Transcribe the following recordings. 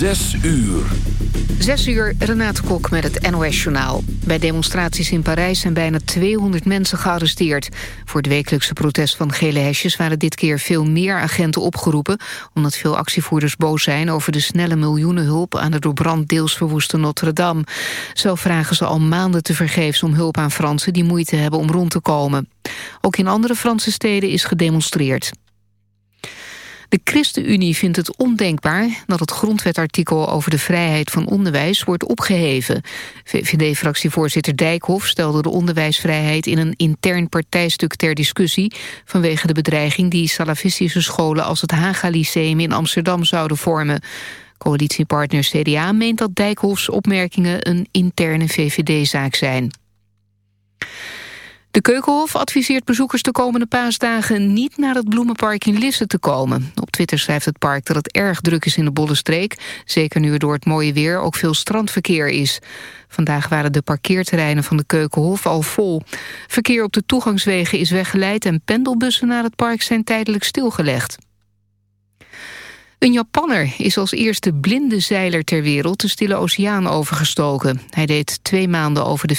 Zes uur. Zes uur, Renate Kok met het NOS-journaal. Bij demonstraties in Parijs zijn bijna 200 mensen gearresteerd. Voor het wekelijkse protest van gele hesjes waren dit keer veel meer agenten opgeroepen... omdat veel actievoerders boos zijn over de snelle miljoenenhulp... aan de door brand deels verwoeste Notre-Dame. Zo vragen ze al maanden te vergeefs om hulp aan Fransen... die moeite hebben om rond te komen. Ook in andere Franse steden is gedemonstreerd. De ChristenUnie vindt het ondenkbaar dat het grondwetartikel over de vrijheid van onderwijs wordt opgeheven. VVD-fractievoorzitter Dijkhoff stelde de onderwijsvrijheid in een intern partijstuk ter discussie vanwege de bedreiging die salafistische scholen als het Haga Lyceum in Amsterdam zouden vormen. Coalitiepartner CDA meent dat Dijkhoffs opmerkingen een interne VVD-zaak zijn. De Keukenhof adviseert bezoekers de komende paasdagen niet naar het bloemenpark in Lisse te komen. Op Twitter schrijft het park dat het erg druk is in de Bollestreek. Zeker nu er door het mooie weer ook veel strandverkeer is. Vandaag waren de parkeerterreinen van de Keukenhof al vol. Verkeer op de toegangswegen is weggeleid en pendelbussen naar het park zijn tijdelijk stilgelegd. Een Japanner is als eerste blinde zeiler ter wereld de Stille Oceaan overgestoken. Hij deed twee maanden over de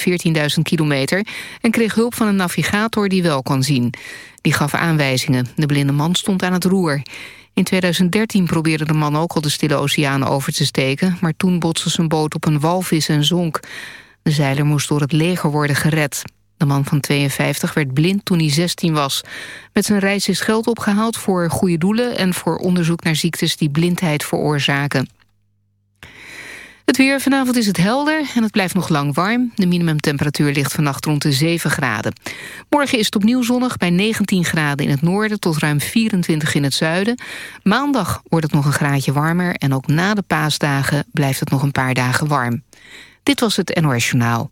14.000 kilometer en kreeg hulp van een navigator die wel kon zien. Die gaf aanwijzingen. De blinde man stond aan het roer. In 2013 probeerde de man ook al de Stille Oceaan over te steken... maar toen botste zijn boot op een walvis en zonk. De zeiler moest door het leger worden gered. De man van 52 werd blind toen hij 16 was. Met zijn reis is geld opgehaald voor goede doelen... en voor onderzoek naar ziektes die blindheid veroorzaken. Het weer, vanavond is het helder en het blijft nog lang warm. De minimumtemperatuur ligt vannacht rond de 7 graden. Morgen is het opnieuw zonnig bij 19 graden in het noorden... tot ruim 24 in het zuiden. Maandag wordt het nog een graadje warmer... en ook na de paasdagen blijft het nog een paar dagen warm. Dit was het NOS Journaal.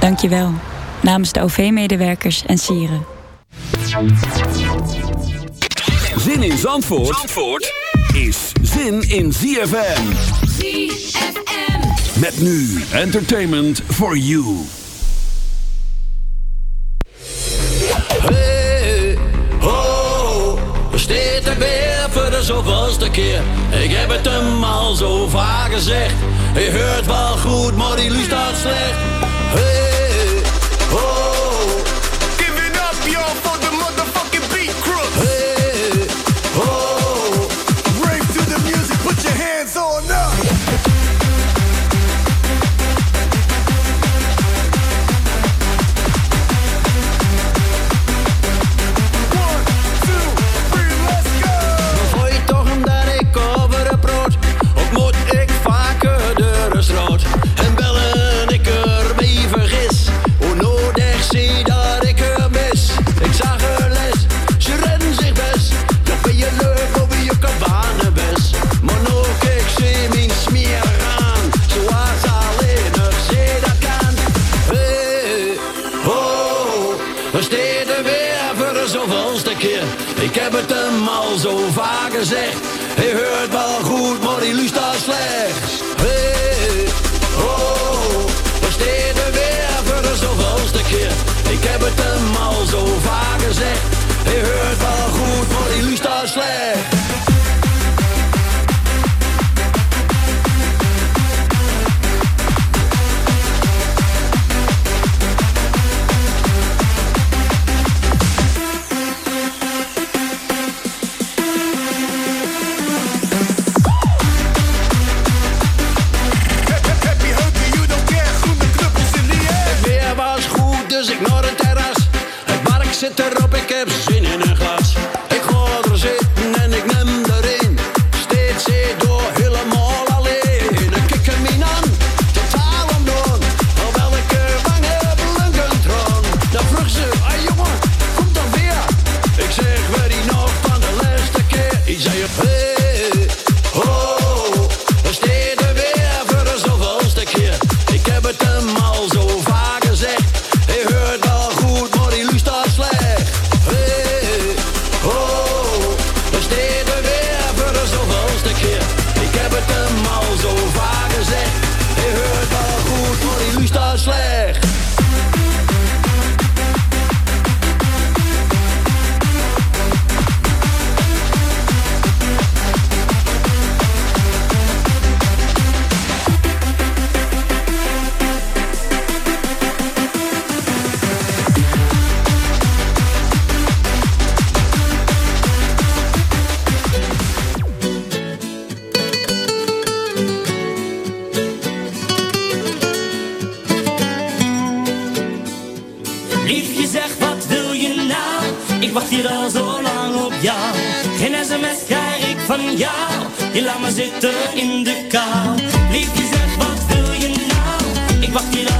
Dank je wel. Namens de OV-medewerkers en sieren. Zin in Zandvoort, Zandvoort is zin in ZFM. ZFM. Met nu entertainment for you. Hey, ho, steeds er weer voor de zoveelste keer. Ik heb het hem al zo vaak gezegd. Je hoort wel goed, maar die luistert slecht. Hey, al zo vaak gezegd. Je hoort wel goed, maar die luistert slecht. Hey, oh, we staan er weer voor de zoveelste keer. Ik heb het hem al zo vaak gezegd. Je hoort wel goed, maar die luistert slecht. steps liefje zeg wat wil je nou? Ik wacht hier al zo lang op jou. Geen sms krijg ik van jou. Je laat me zitten in de kou. Liefje zeg wat wil je nou? Ik wacht hier al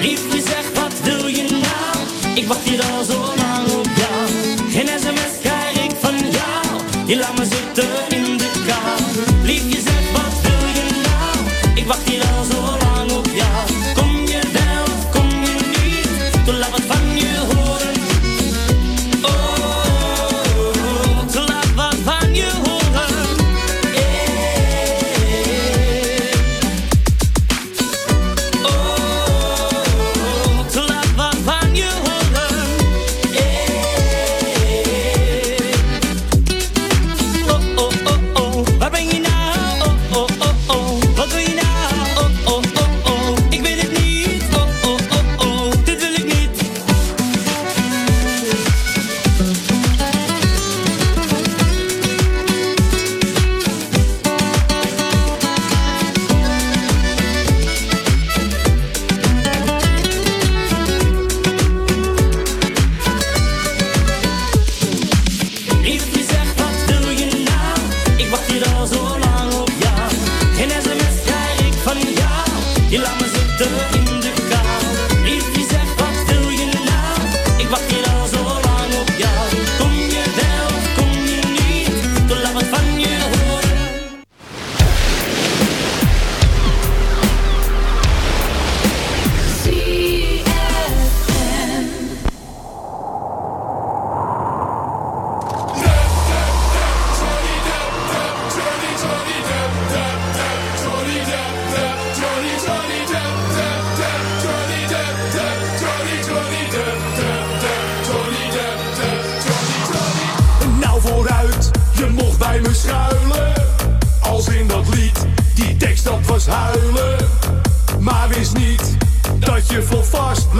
Liefje zeg, wat doe je nou? Ik wacht hier al zo lang op jou. Geen sms krijg ik van jou. Je laat me zitten in de kou. Liefje zegt wat doe je nou? Ik wacht hier al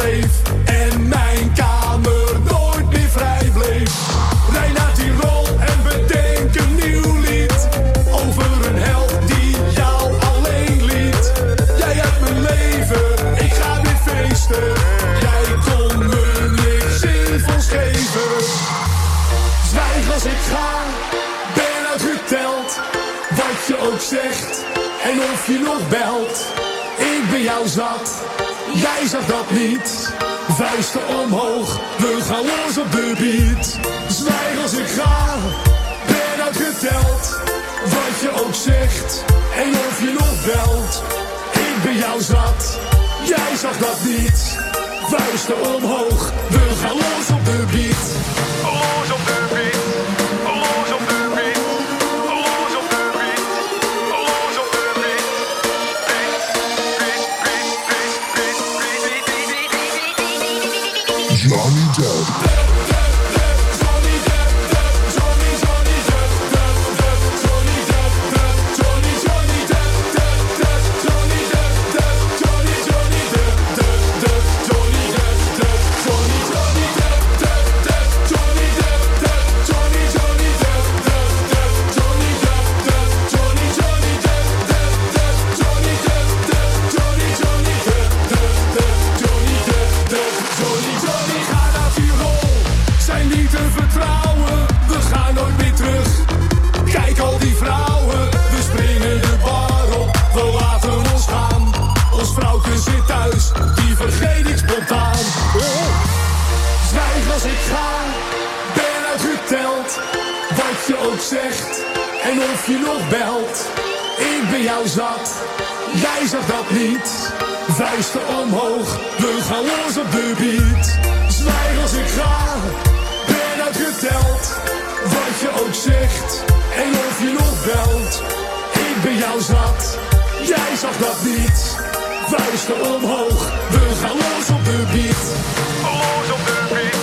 En mijn kamer nooit meer vrij bleef. Rij naar Tirol en bedenk een nieuw lied. Over een held die jou alleen liet. Jij hebt mijn leven, ik ga weer feesten. Jij kon me niks zinvols geven. Zwijg als ik ga, ben uitgeteld. Wat je ook zegt en of je nog belt. Ik ben jou zat, jij zag dat niet. Vuisten omhoog, we gaan los op de beat. Zwijg als ik ga, ben uitgeteld. Wat je ook zegt en of je nog belt. Ik ben jou zat, jij zag dat niet. Vuisten omhoog, we gaan los op de beat. Los op de beat. En of je nog belt. Ik ben jou zat, jij zag dat niet. Vuisten omhoog, we gaan los op de beat. Zwijg als ik ga, ben uitgeteld. Wat je ook zegt, en of je nog belt. Ik ben jou zat, jij zag dat niet. Vuisten omhoog, we gaan los op de beat. Los op de beat,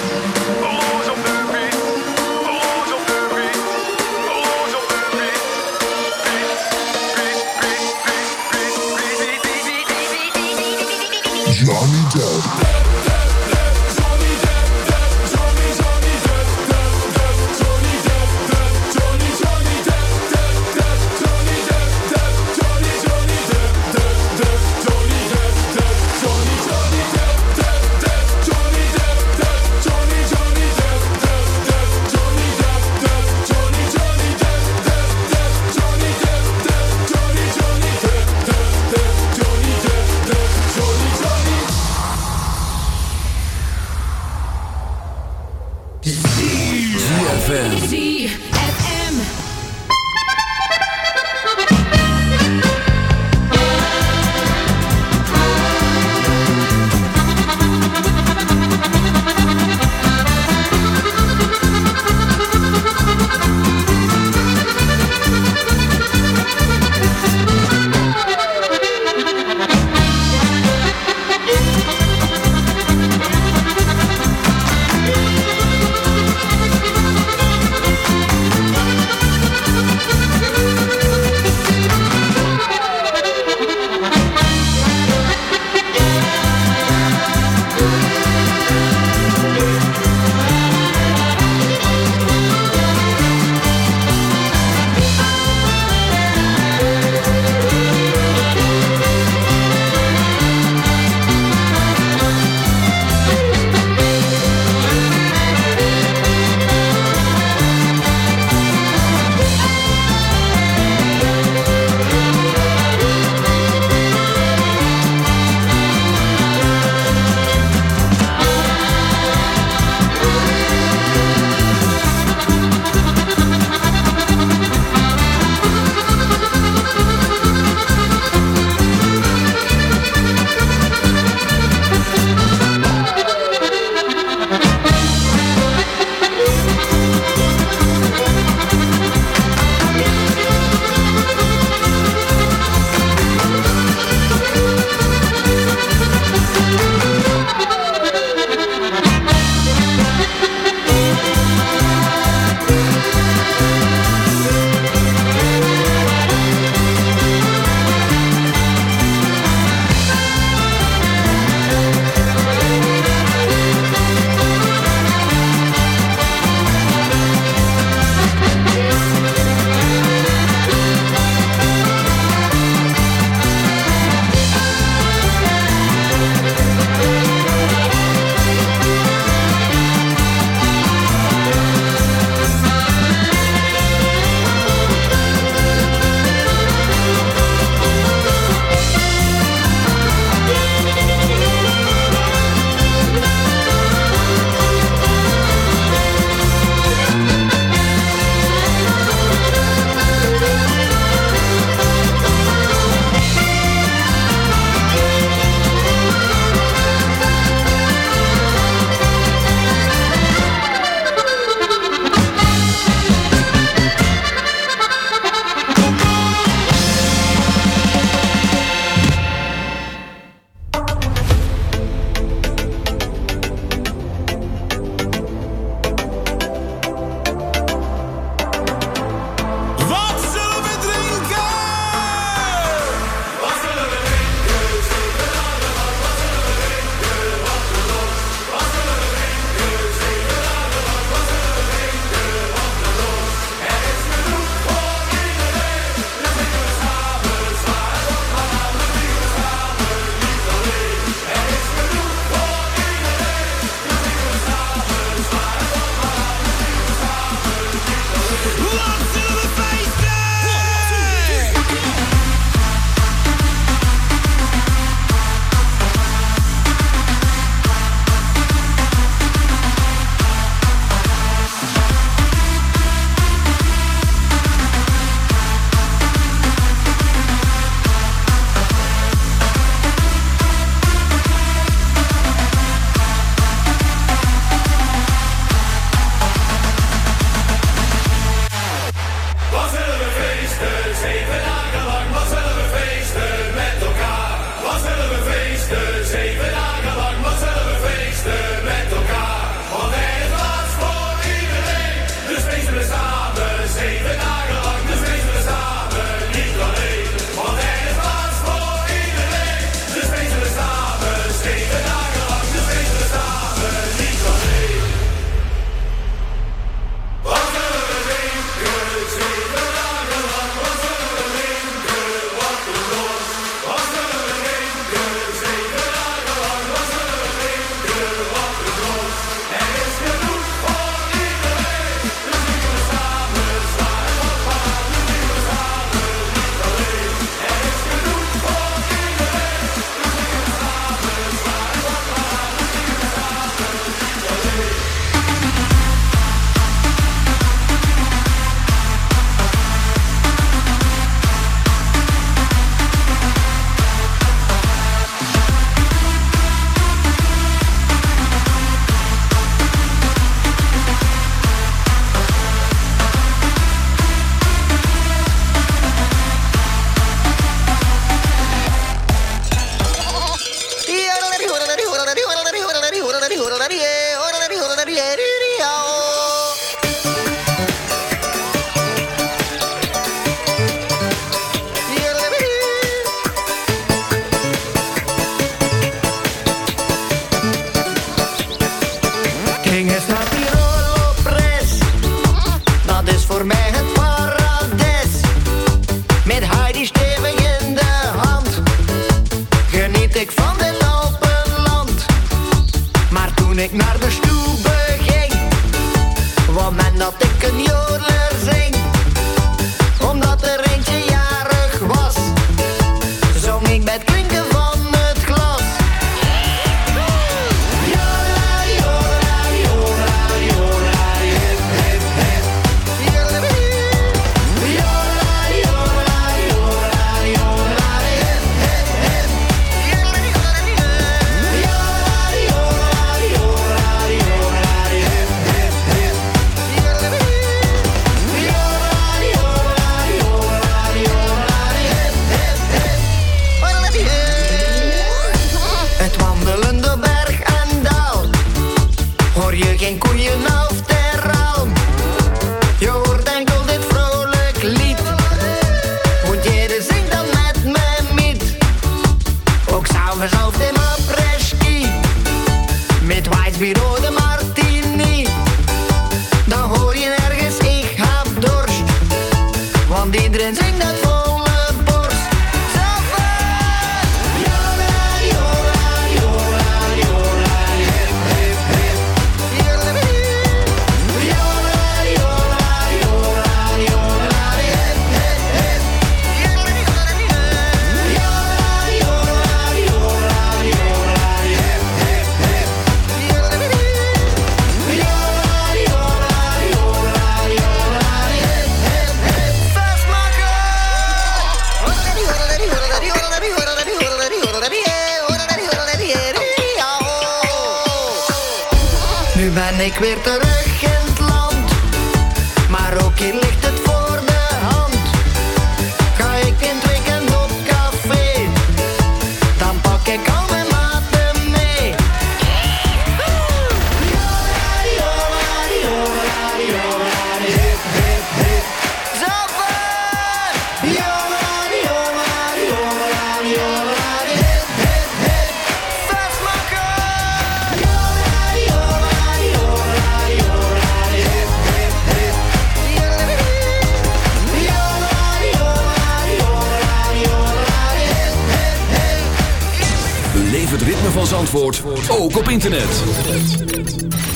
Zandvoort, ook op internet.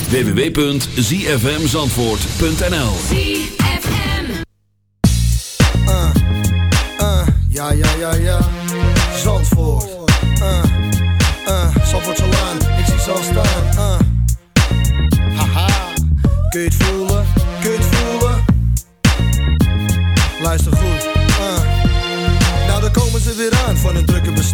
www.zfmzandvoort.nl Uh, uh, ja, ja, ja, ja. Zandvoort. Uh, uh, Zandvoortse Laan. Ik zie ze al staan. Uh. Haha. Kun je het voelen?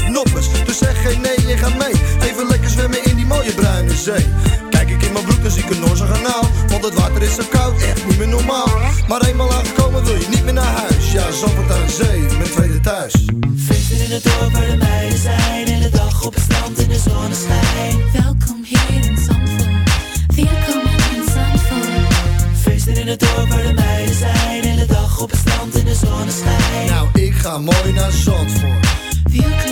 noppers, dus zeg geen nee, je gaat mee Even lekker zwemmen in die mooie bruine zee Kijk ik in mijn broek, dan zie ik een Noorse kanaal Want het water is zo koud, echt niet meer normaal Maar eenmaal aangekomen wil je niet meer naar huis Ja, Zandvoort aan zee, mijn tweede thuis Feesten in het dorp waar de meiden zijn. En de dag op het strand in de zonneschijn. Welkom hier in Zandvoort. Welkom in Zandvoort. Feesten in het dorp waar de meiden zijn. En de dag op het strand in de zonneschijn. Nou, ik ga mooi naar Zandvoort Welkom in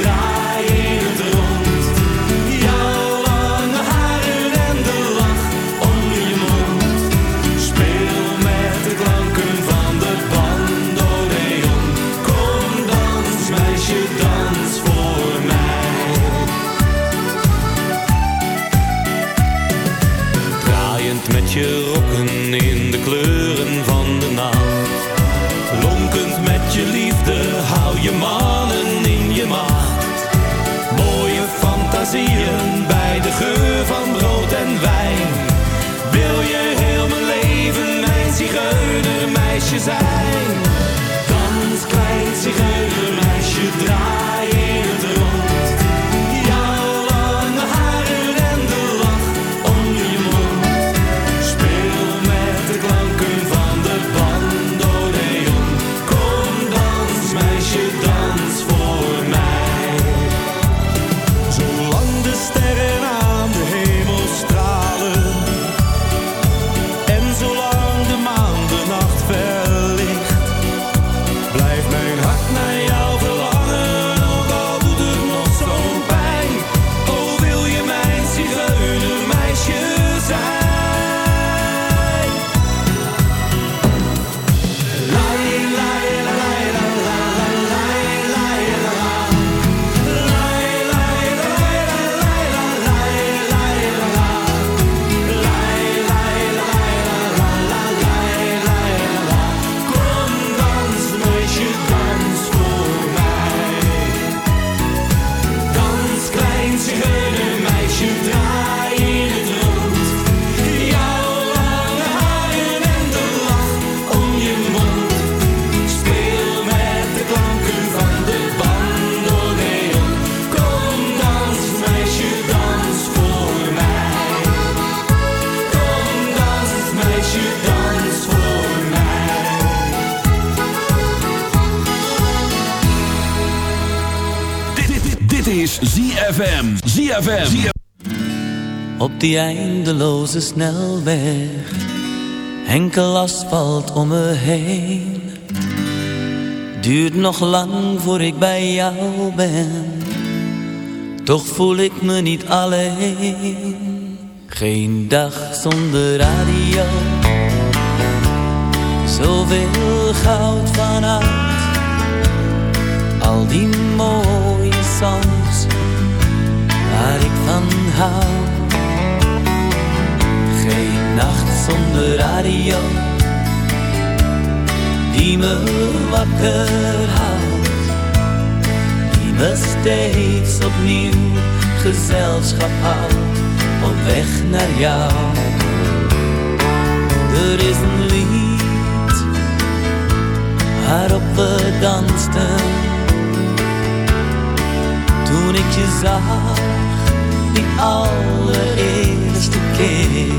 draai zigeunermeisje zijn? Op die eindeloze snelweg, enkel asfalt om me heen. Duurt nog lang voor ik bij jou ben, toch voel ik me niet alleen. Geen dag zonder radio, zoveel goud van oud. Al die mooie songs waar ik van hou. Geen nacht zonder radio die me wakker houdt. Die me steeds opnieuw gezelschap houdt op weg naar jou. Er is een lied waarop we dansten toen ik je zag die allereerste keer.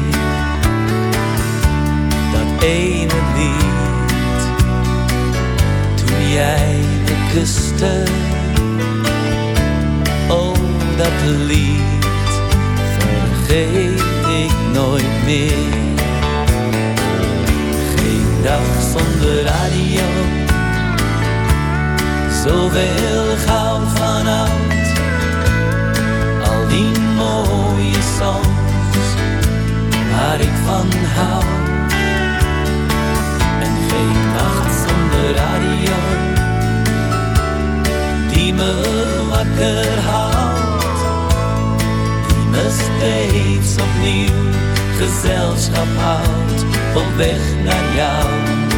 Dat ene lied, toen jij me kuste. Oh, dat lied vergeet ik nooit meer. Geen dag zonder radio, zoveel goud van oud al die mooie songs waar ik van hou. En geen nacht zonder radio die me wakker houdt. Die me steeds opnieuw gezelschap houdt op weg naar jou.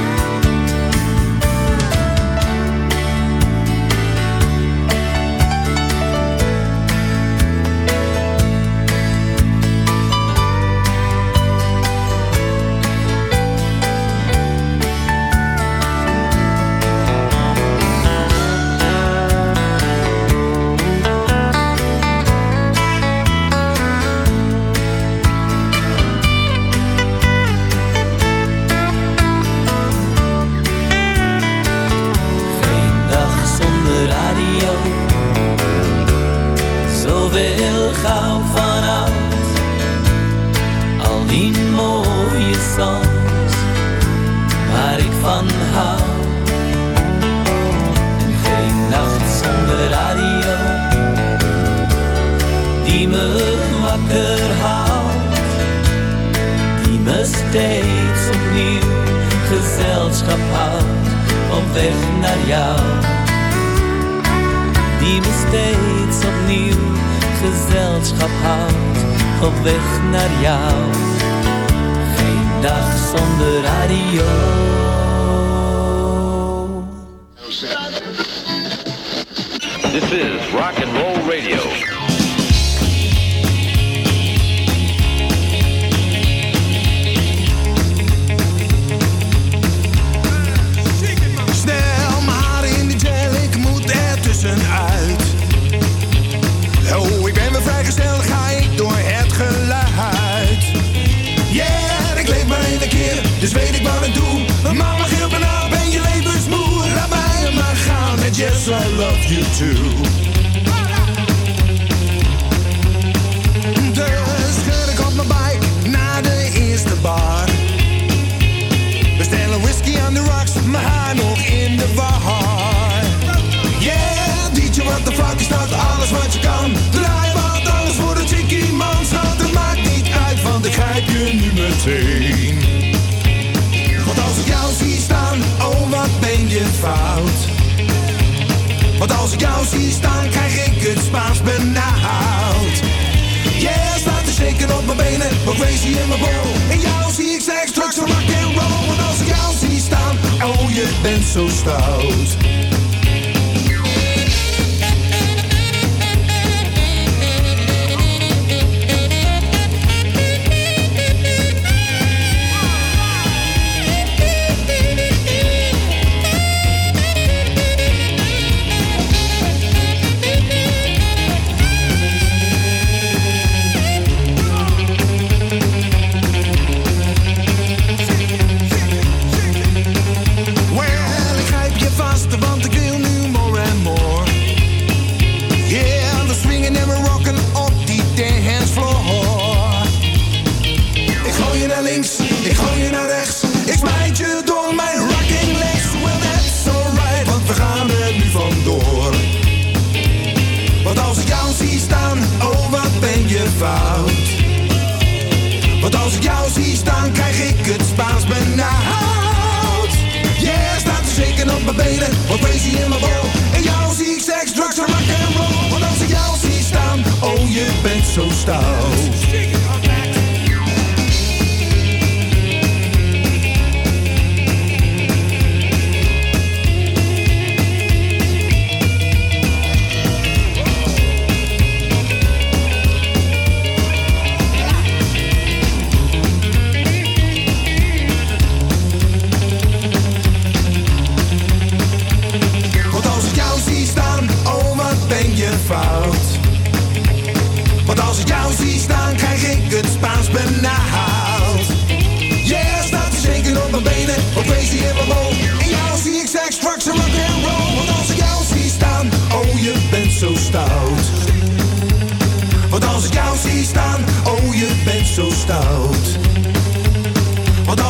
bent zo stout.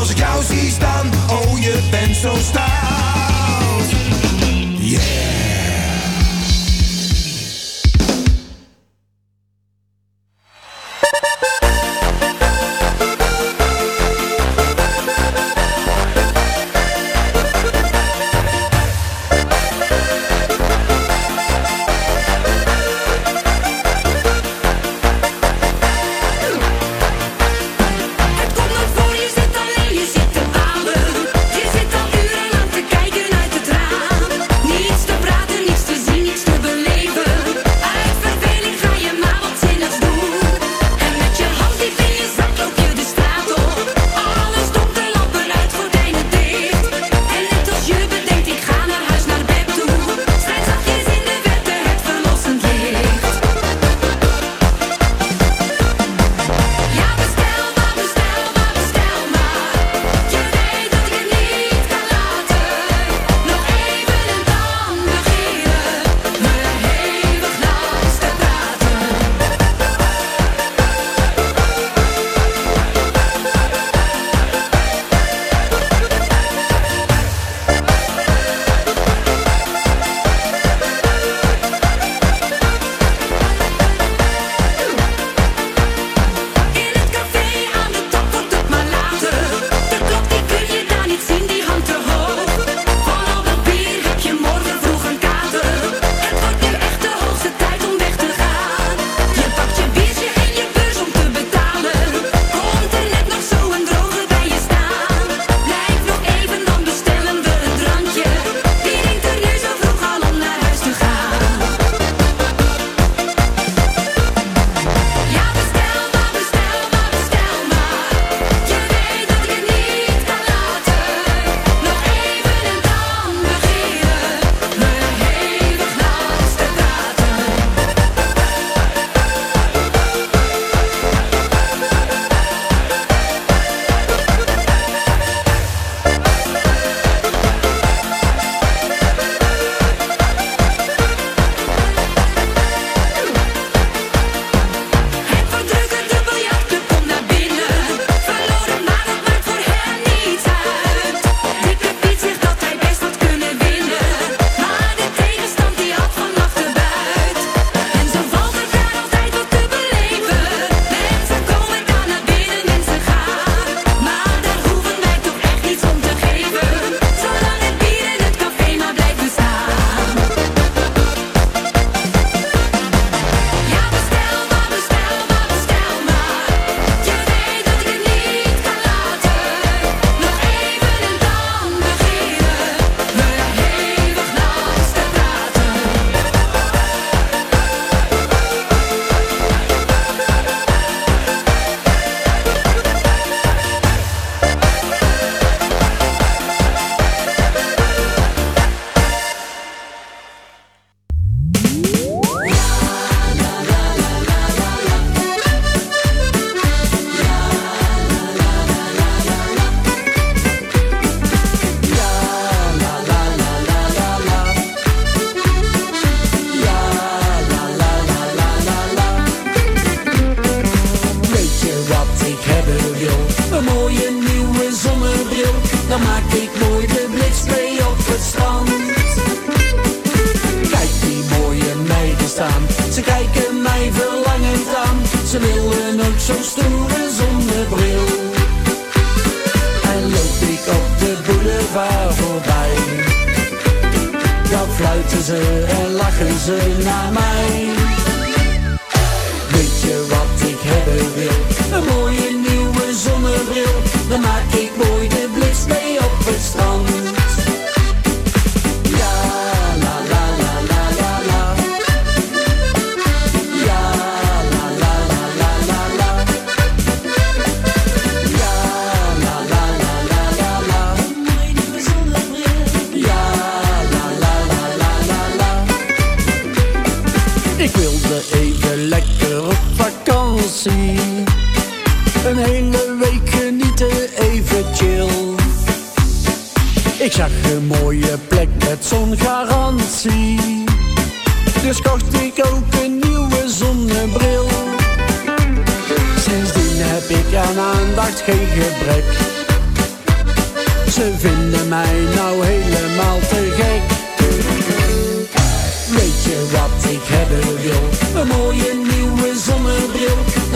als ik jou zie staan. Oh, je bent zo staan.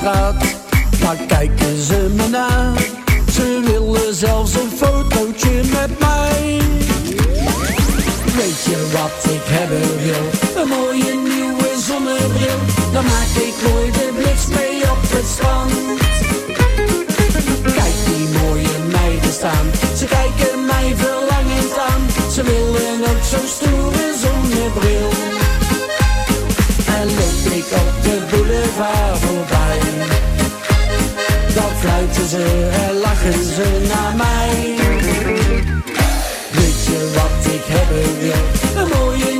straat, maar kijken ze me na. Ze willen zelfs een fotootje met mij. Weet je wat ik hebben wil? Een mooie nieuwe zonnebril. Dan maak ik mooi de blitz mee op het strand. Kijk die mooie meiden staan. Ze kijken mij op de boulevard voorbij. Dan fluiten ze en lachen ze naar mij. Weet je wat ik hebben wil? Een mooie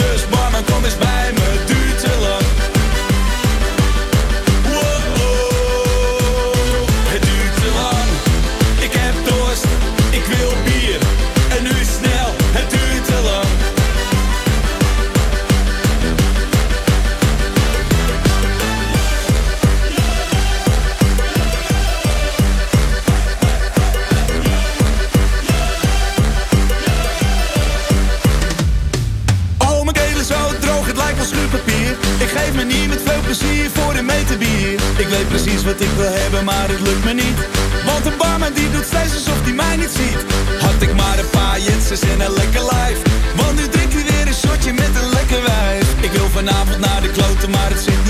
lukt me niet. Want de barman die doet steeds alsof hij mij niet ziet. Had ik maar een paar jetsers en een lekker lijf. Want nu drinkt hij weer een shotje met een lekker wijf. Ik wil vanavond naar de kloten, maar het zit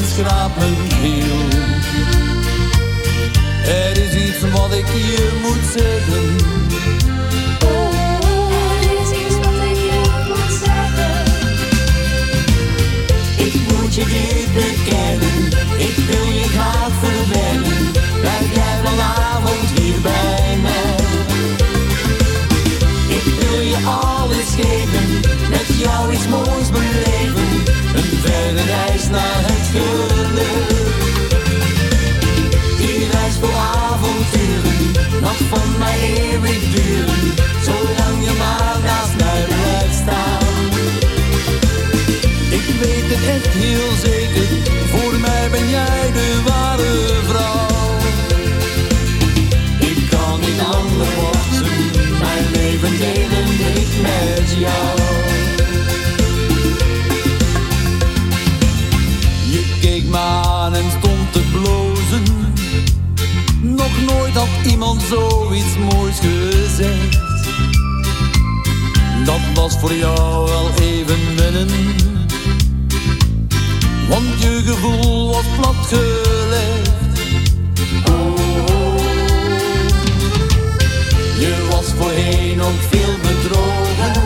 en schraap mijn ziel. Er is iets wat ik je moet zeggen. Er is iets wat ik je moet zeggen. Ik moet je dit bekennen. Ik wil je graag verwennen. Blijf jij vanavond hier bij mij. Ik wil je alles geven. Met jou iets moois beleven. Naar het geluk. Die reis vol avonturen. Nog van mij eeuwig duren. Zolang je maar naast mij blijft staan. Ik weet het echt heel zeker, voor mij ben jij de ware vrouw. Ik kan niet langer wachten, mijn leven delen ik met jou. Iemand zoiets moois gezegd. Dat was voor jou wel even wennen. Want je gevoel was platgelegd. Oh, je was voorheen ook veel bedrogen.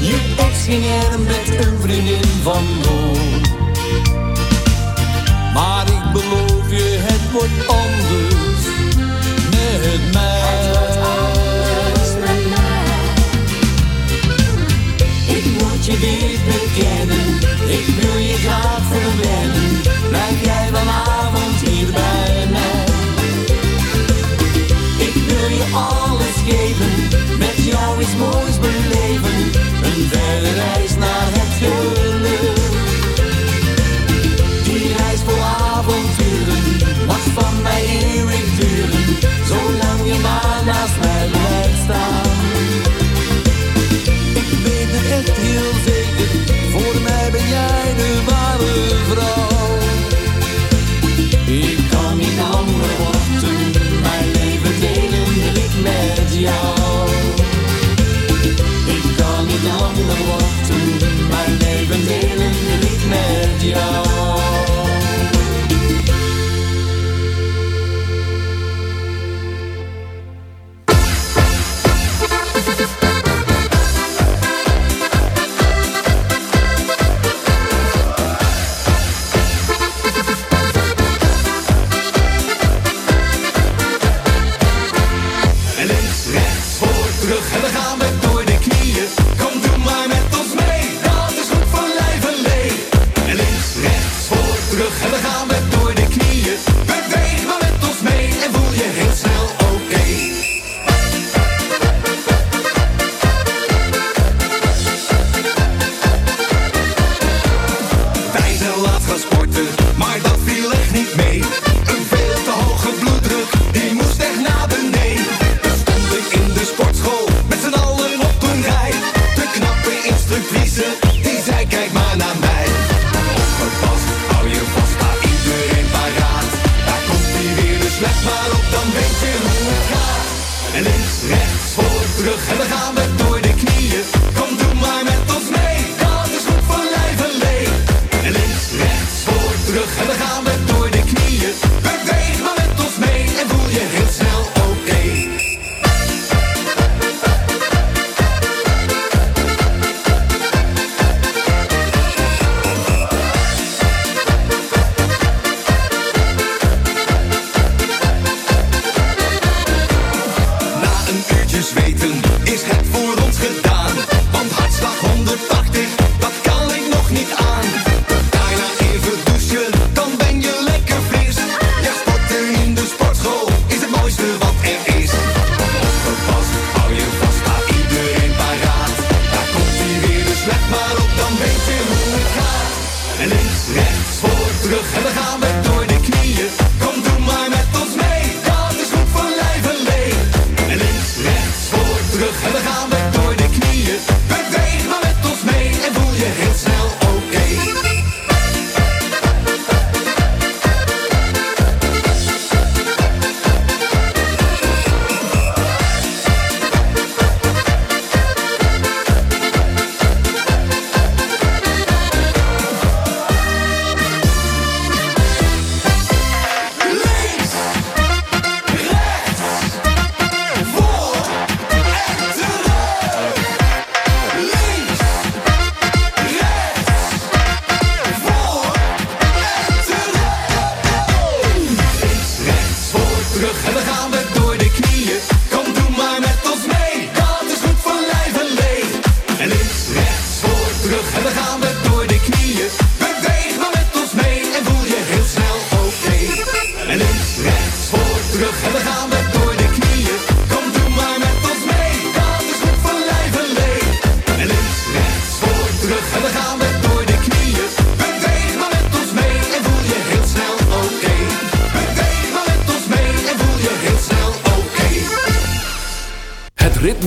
Je ex ging er met een vriendin vandoor. Maar ik beloof je, het wordt anders je dit bekennen, ik wil je graag verwennen. Blijf jij vanavond